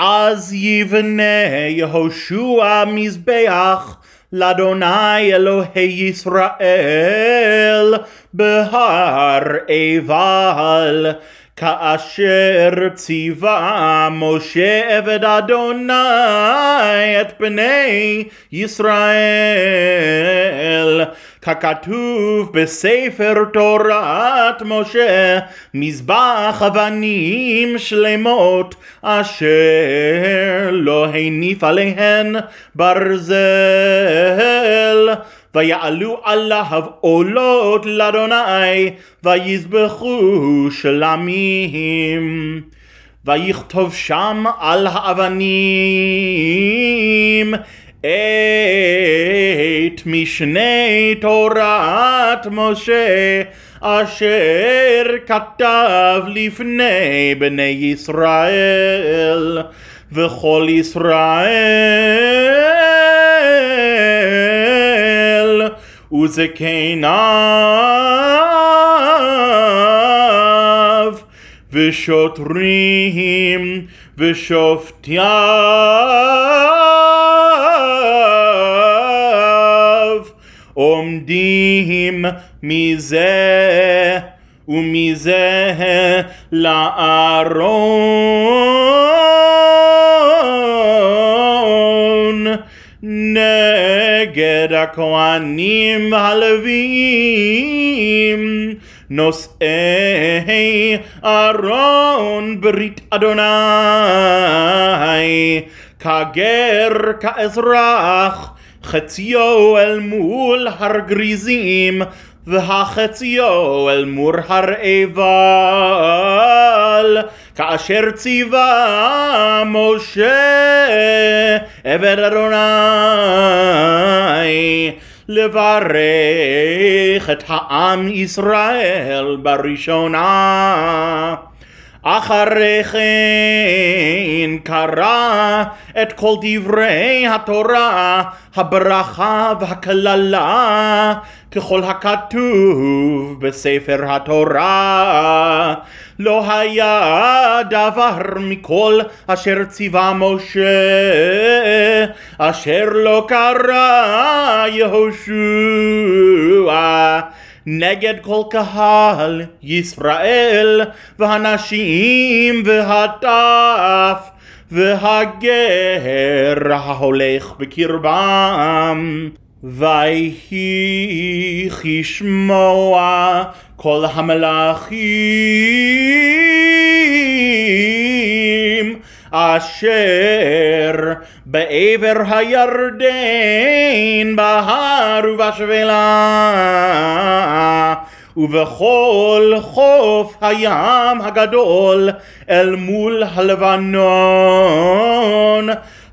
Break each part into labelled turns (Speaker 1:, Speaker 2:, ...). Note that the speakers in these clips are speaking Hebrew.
Speaker 1: אז יבנה יהושע מזבח לאדוני אלוהי ישראל בהר עיבל כאשר ציווה משה עבד אדוני את בני ישראל ככתוב בספר תורת משה מזבח אבנים שלמות אשר לא הניף עליהן ברזל. ויעלו עליו עולות לאדוני ויזבחו שלמים. ויכתוב שם על האבנים את משנה תורת משה אשר כתב לפני בני ישראל וכל ישראל וזקניו ושוטרים ושופטיו עומדים מזה ומזה לארון. נגד הכהנים הלווים נושאי ארון ברית אדוני כגר כאזרח חציו אל מול הר גריזים והחציו אל מור הר עיבל כאשר ציווה משה עבד אדוני לברך את העם ישראל בראשונה אחרי כן קרא את כל דברי התורה, הברכה והקללה, ככל הכתוב בספר התורה. לא היה דבר מכל אשר ציווה משה, אשר לא קרא יהושע. נגד כל קהל ישראל והנשים והטף והגר ההולך בקרבם. ויהי כשמוע כל המלאכים אשר בעבר הירדן בהר ובשפלה ובכל חוף הים הגדול אל מול הלבנון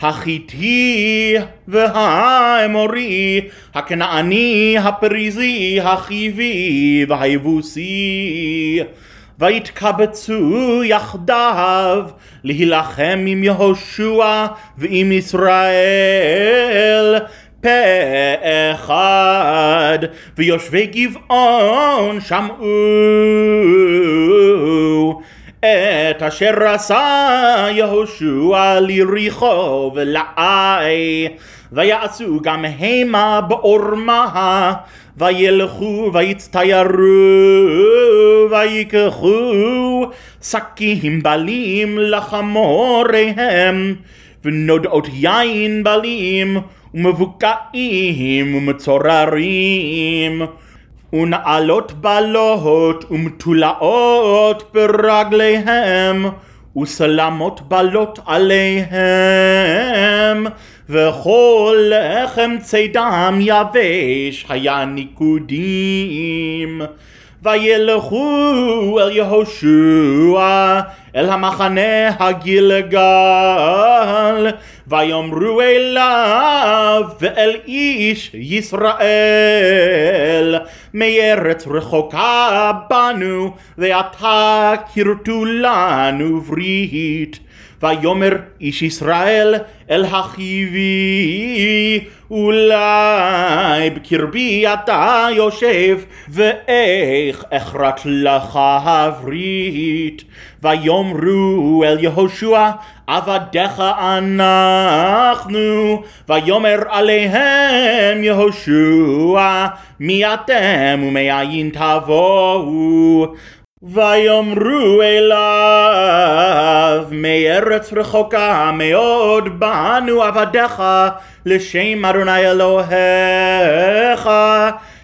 Speaker 1: החיתי והאמורי, הכנעני, הפריזי, החיבי והיבוסי. ויתקבצו יחדיו להילחם עם יהושע ועם ישראל פה אחד. ויושבי גבעון שמעו את אשר עשה יהושע ליריחו ולעי ויעשו גם המה בעורמה וילכו ויצטיירו ויקחו שקים בלים לחמוריהם ונודעות יין בלים ומבוקעים ומצוררים ונעלות בלות ומתולעות ברגליהם וסלמות בלות עליהם וכל לחם צידם יבש היה ניקודים. וילכו אל יהושע אל המחנה הגילגל ויאמרו אליו ואל איש ישראל מארץ רחוקה בנו ועתה כרתו לנו ברית. ויאמר איש ישראל אל החיבי אולי בקרבי אתה יושב ואיך אכרת לך הברית? ויאמרו אל יהושע עבדיך אנחנו ויאמר עליהם יהושע מי אתם ומאין תבואו ויאמרו אליו מארץ רחוקה מאוד באנו עבדיך לשם אדוני אלוהיך.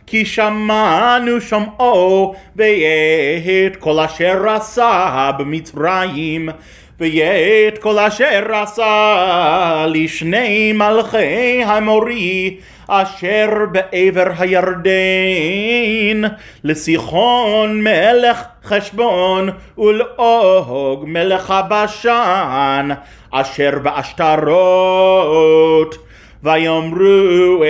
Speaker 1: כי שמענו שומעו ואת כל אשר עשה במצרים ואת כל אשר עשה לשני מלכי המורי אשר בעבר הירדן לסיחון מלך חשבון ולאוג מלך הבשן אשר בעשתרות ויאמרו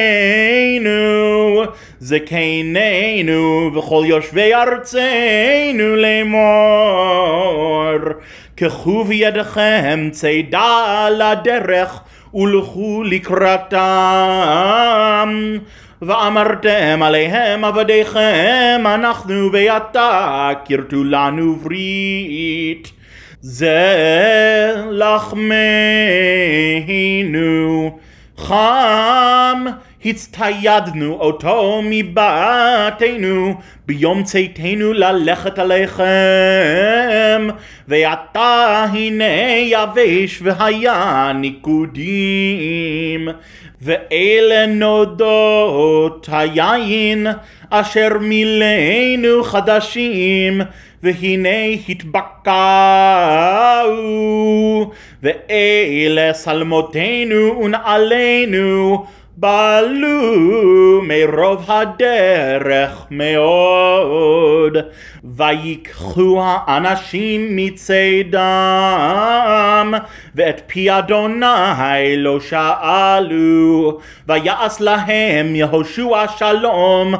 Speaker 1: אלינו זקנינו וכל יושבי ארצנו לאמור קחו בידכם צידה לדרך ולכו לקראתם ואמרתם עליהם עבדיכם אנחנו ועתה כרתו לנו ברית. זה לחמנו חם הצטיידנו אותו מבתינו ביום צאתנו ללכת עליכם. ועתה הנה יבש והיה ניקודים ואלה נודות היין אשר מילאנו חדשים והנה התבקעו. ואלה שלמותינו ונעלינו בעלו מרוב הדרך מאוד ויקחו האנשים מצידם ואת פי אדוני לא שאלו ויעש להם יהושע שלום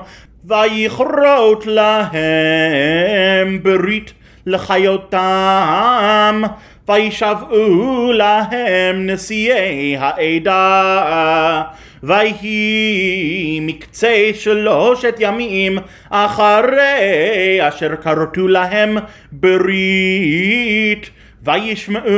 Speaker 1: ויכרות להם ברית לחיותם וישבעו להם נשיאי העדה ויהי מקצה שלושת ימים אחרי אשר כרתו להם ברית. וישמעו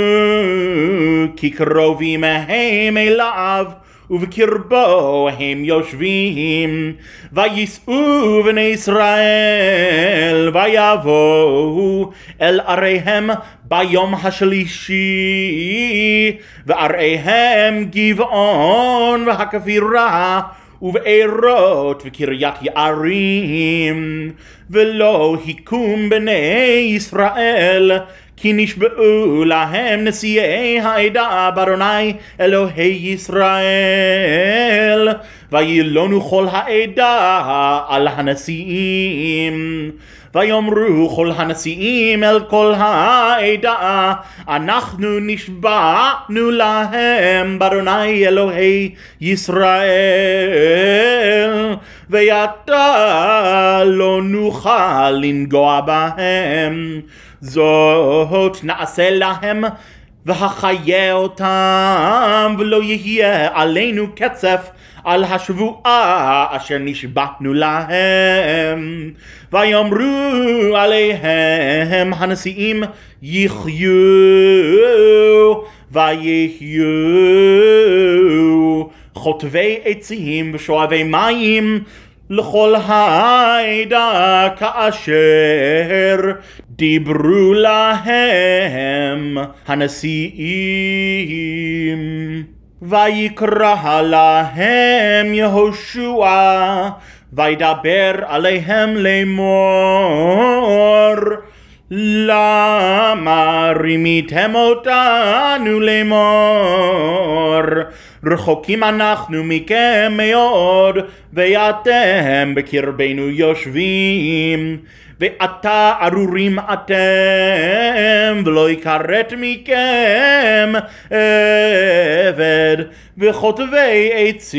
Speaker 1: כי קרובים הם אליו ובקרבו הם יושבים וייסעו בני ישראל ויבואו אל עריהם ביום השלישי ועריהם גבעון והכפירה ובארות וקריית יערים ולא היכום בני ישראל כי נשבעו להם נשיאי העדה בארוני אלוהי ישראל. וילונו כל העדה על הנשיאים. ויאמרו כל הנשיאים אל כל העדה אנחנו נשבענו להם בארוני אלוהי ישראל. ועתה לא נוכל לנגוע בהם זאת נעשה להם והחיה אותם ולא יהיה עלינו קצף על השבועה אשר נשבענו להם. ויאמרו עליהם הנשיאים יחיו ויחיו. חוטבי עצים ושואבי מים לכל העדה כאשר דיברו להם הנשיאים. ויקרא להם יהושע וידבר עליהם לאמור למה רימיתם אותנו לאמור רחוקים אנחנו מכם מאוד ואתם בקרבנו יושבים ועתה ארורים אתם, ולא יכרת מכם עבד, וחוטבי עצים,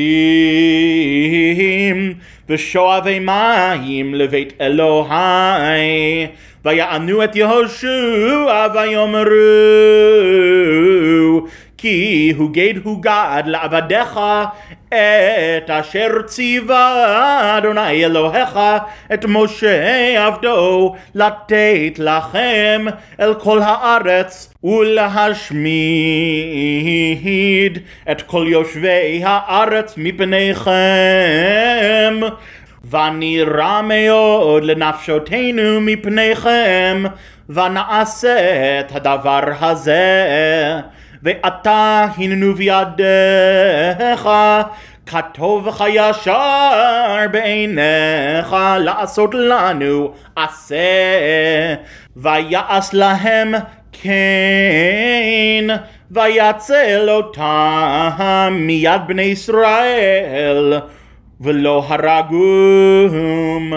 Speaker 1: ושואבי מים לבית אלוהי. ויענו את יהושע ויאמרו כי הוגד הוגד לעבדיך את אשר ציווה אדוני אלוהיך את משה עבדו לתת לכם אל כל הארץ ולהשמיד את כל יושבי הארץ מפניכם. ונראה מאוד לנפשותינו מפניכם ונעשה את הדבר הזה ואתה הננו בידיך כתוב לך ישר בעיניך לעשות לנו עשה. ויעש להם כן ויצל אותם מיד בני ישראל ולא הרגום.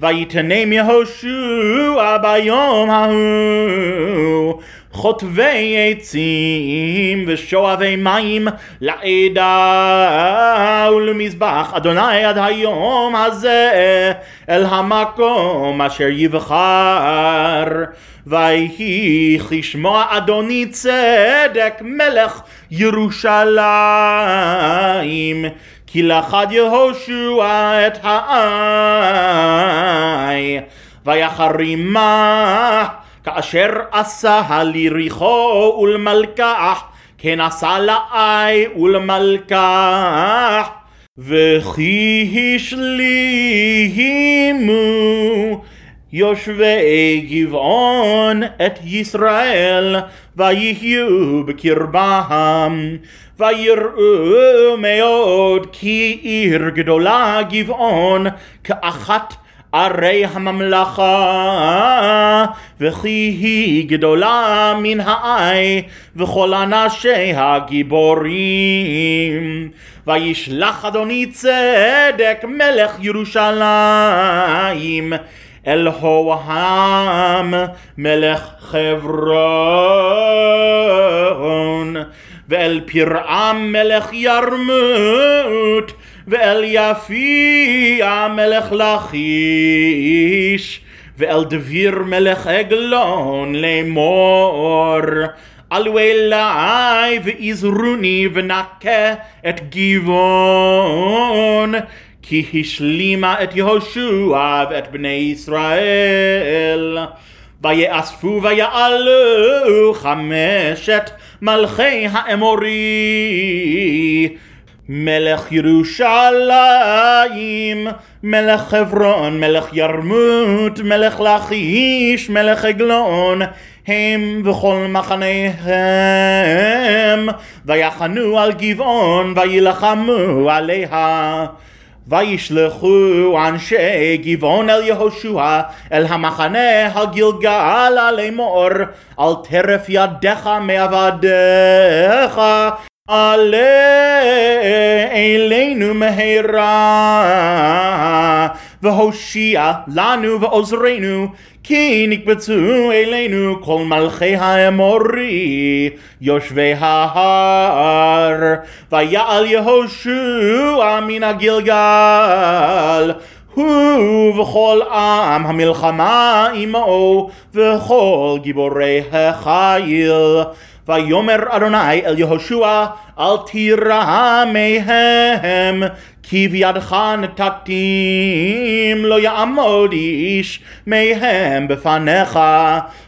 Speaker 1: ויתנם יהושע ביום ההוא חוטבי עצים ושואבי מים לעדה ולמזבח אדוני עד היום הזה אל המקום אשר יבחר. ויהי כשמוע אדוני צדק מלך ירושלים כי לחד יהושע את העי ויחרימה כאשר עשה ליריחו ולמלקח כן עשה לעי ולמלקח וכי השלימו יושבי גבעון את ישראל ויהיו בקרבם ויראו מאוד כי עיר גדולה גבעון כאחת ערי הממלכה וכי היא גדולה מן העי וכל אנשי הגיבורים. וישלח אדוני צדק מלך ירושלים אל הוהם מלך חברון ואל פרעם מלך ירמות ואל יפיע מלך לכיש ואל דביר מלך עגלון לאמור. עלו אליי ועזרוני ונקה את גבעון כי השלימה את יהושע ואת בני ישראל. ויאספו ויעלו חמשת מלכי האמורי מלך ירושלים, מלך חברון, מלך ירמות, מלך לכיש, מלך עגלון, הם וכל מחניהם, ויחנו על גבעון, וילחמו עליה. וישלחו אנשי גבעון אל יהושע אל המחנה הגלגל לאמור אל טרף ידיך מעבדיך עלה אלינו מהרה והושיע לנו ועוזרנו כי נקבצו אלינו כל מלכי האמורי יושבי ההר. ויעל יהושע מן הגלגל הוא וכל עם המלחמה עמו וכל גיבורי החיל ויאמר אדוני אל יהושע אל תירא מהם כי בידך נתתים לא יעמוד איש מהם בפניך.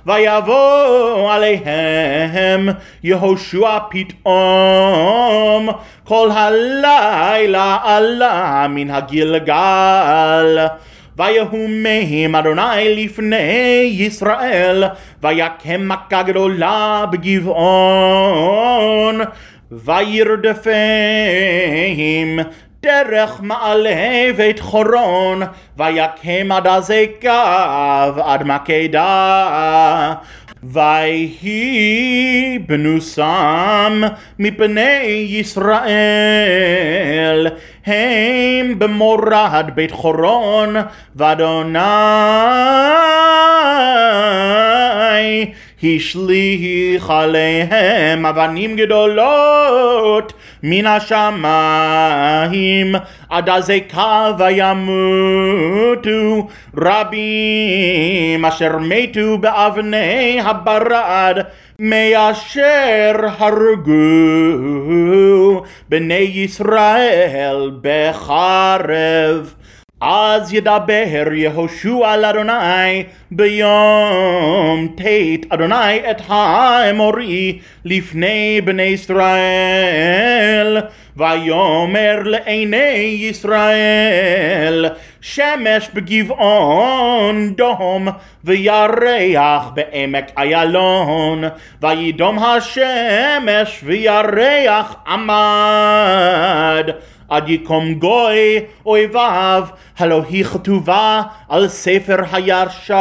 Speaker 1: ויבוא עליהם יהושע פתאום כל הלילה עלה מן הגלגל ויהום מהם אדוני לפני ישראל ויקם מכה גדולה בגבעון וירדפם דרך מעלה בית חורון ויקם עד הזקב עד מקדה ויהי בנוסם מפני ישראל הם במורד בית חורון ואדוני השליך עליהם אבנים גדולות מן השמיים. עד הזקה וימותו רבים אשר מתו באבני הברד מאשר הרגו בני ישראל בחרב אז ידבר יהושע לאדוני ביום ט' אדוני את האמורי לפני בני ישראל ויאמר לעיני ישראל שמש בגבעון דום וירח בעמק איילון וידום השמש וירח עמד עד יקום גוי אויביו, הלא היא כתובה על ספר הישר.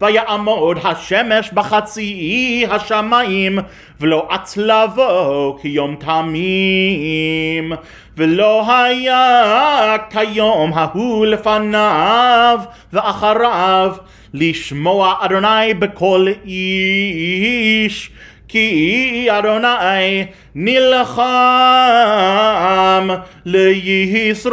Speaker 1: ויעמוד השמש בחצי השמיים, ולא עצלבו כיום תמים. ולא היה כיום ההוא לפניו ואחריו, לשמוע אדוני בקול איש. כי אדוני נלחם לישראל